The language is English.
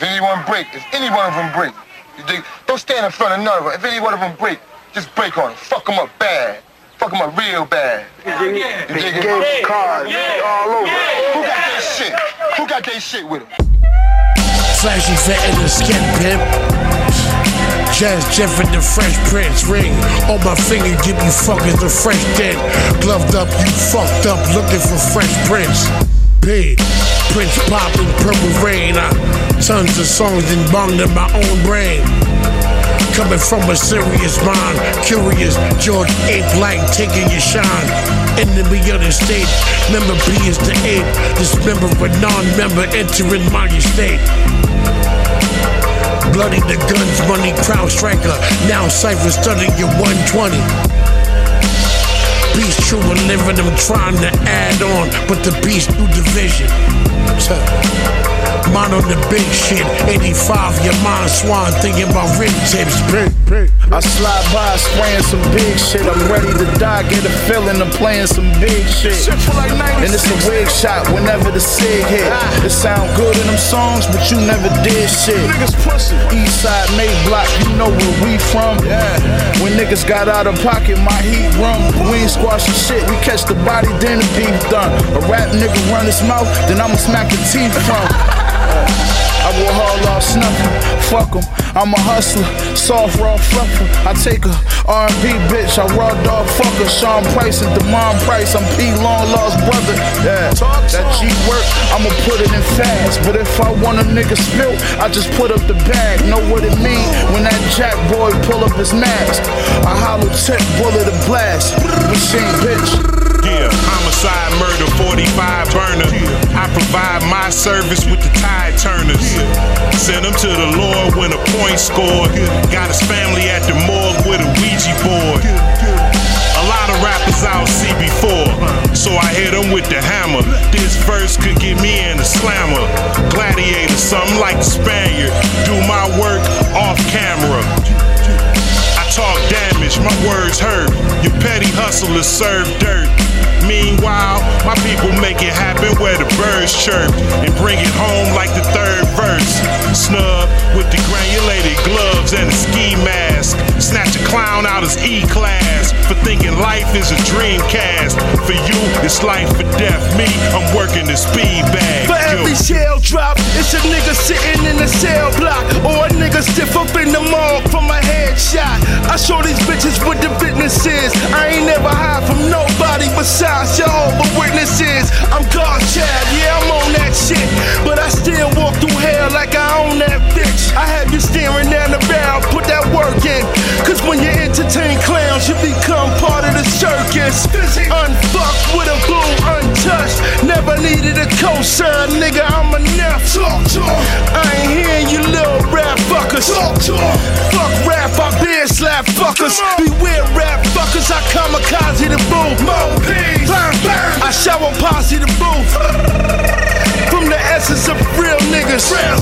If any one break, if any one of them break, you dig? Don't stand in front of none of them. If any one of them break, just break on them. Fuck them up bad. Fuck them up real bad. You dig it? Game cards all over. Who got that shit? Who got that shit with them? Flashy fat in the skin pimp. Jazzy Jeff and the Fresh Prince ring on my finger. Give you fuckers the fresh dent. Gloved up, you fucked up, looking for Fresh Prince. Big Prince popping purple rain. I tons of songs and bonged in my own brain. Coming from a serious mind, curious George Ape like taking your shine. Enemy of the state, member B is the ape. Dismember a non-member entering my estate. Bloody the guns, money, crowd striker. Now Cypher studying your 120. Beast true and living, I'm trying to add on, but the beast through division. Tuh. Mine on the big shit, 85, your mind swan, thinking about rim tips. Big, big. I slide by spraying some big shit. I'm ready to die, get a feeling I'm playing some big shit. And it's a wig shot whenever the sig hit. It sound good in them songs, but you never did shit. East side May block, you know where we from. When niggas got out of pocket, my heat rum. We ain't squashing shit, we catch the body, then the beef done. A rap nigga run his mouth, then I'ma smack the teeth from. I will haul off snuffing, fuck 'em. I'm a hustler, soft raw fluffer. I take a R&B bitch, I raw dog fucker. Sean Price and Demond Price, I'm P Long Lost brother. Yeah, that G work, I'ma put it in fast. But if I want a nigga spilt, I just put up the bag. Know what it mean Jack boy pull up his mask? A hollow tip, bullet a blast. Machine bitch. Yeah, homicide, murder, 45 burner. I provide my service with the tide turners. Send him to the Lord when a point scored. Got his family at the morgue with a Ouija board. A lot of rappers I'll see before, so I hit him with the hammer. This verse could get me in a slammer. Gladiator, something like the Spaniard. Do my work off camera. I talk damage, my words hurt. Your petty hustlers serve dirt. Meanwhile, my people make it happen where the birds chirp and bring it home like the third verse. Snub with the granulated gloves and a ski mask. Snatch a clown out his E class for thinking life is a dream cast. For you, it's life or death. Me, I'm working the speed bag. For every shell drop, it's a nigga sitting in the cell block. Or stiff up in the mall from a headshot. I show these bitches what the business is. I ain't never hide from nobody besides Jehovah Witnesses. I'm God's child, yeah, I'm on that shit. But I still walk through hell like I own that bitch. I have you staring down the barrel, put that work in. Cause when you entertain clowns, you become part of the circus. Unfucked with a boo, untouched. Never needed a cosign, nigga, fuckers. Beware rap fuckers. I kamikaze the boom. More peace. Burn, burn. I shower posse the booth. From the essence of real niggas. Real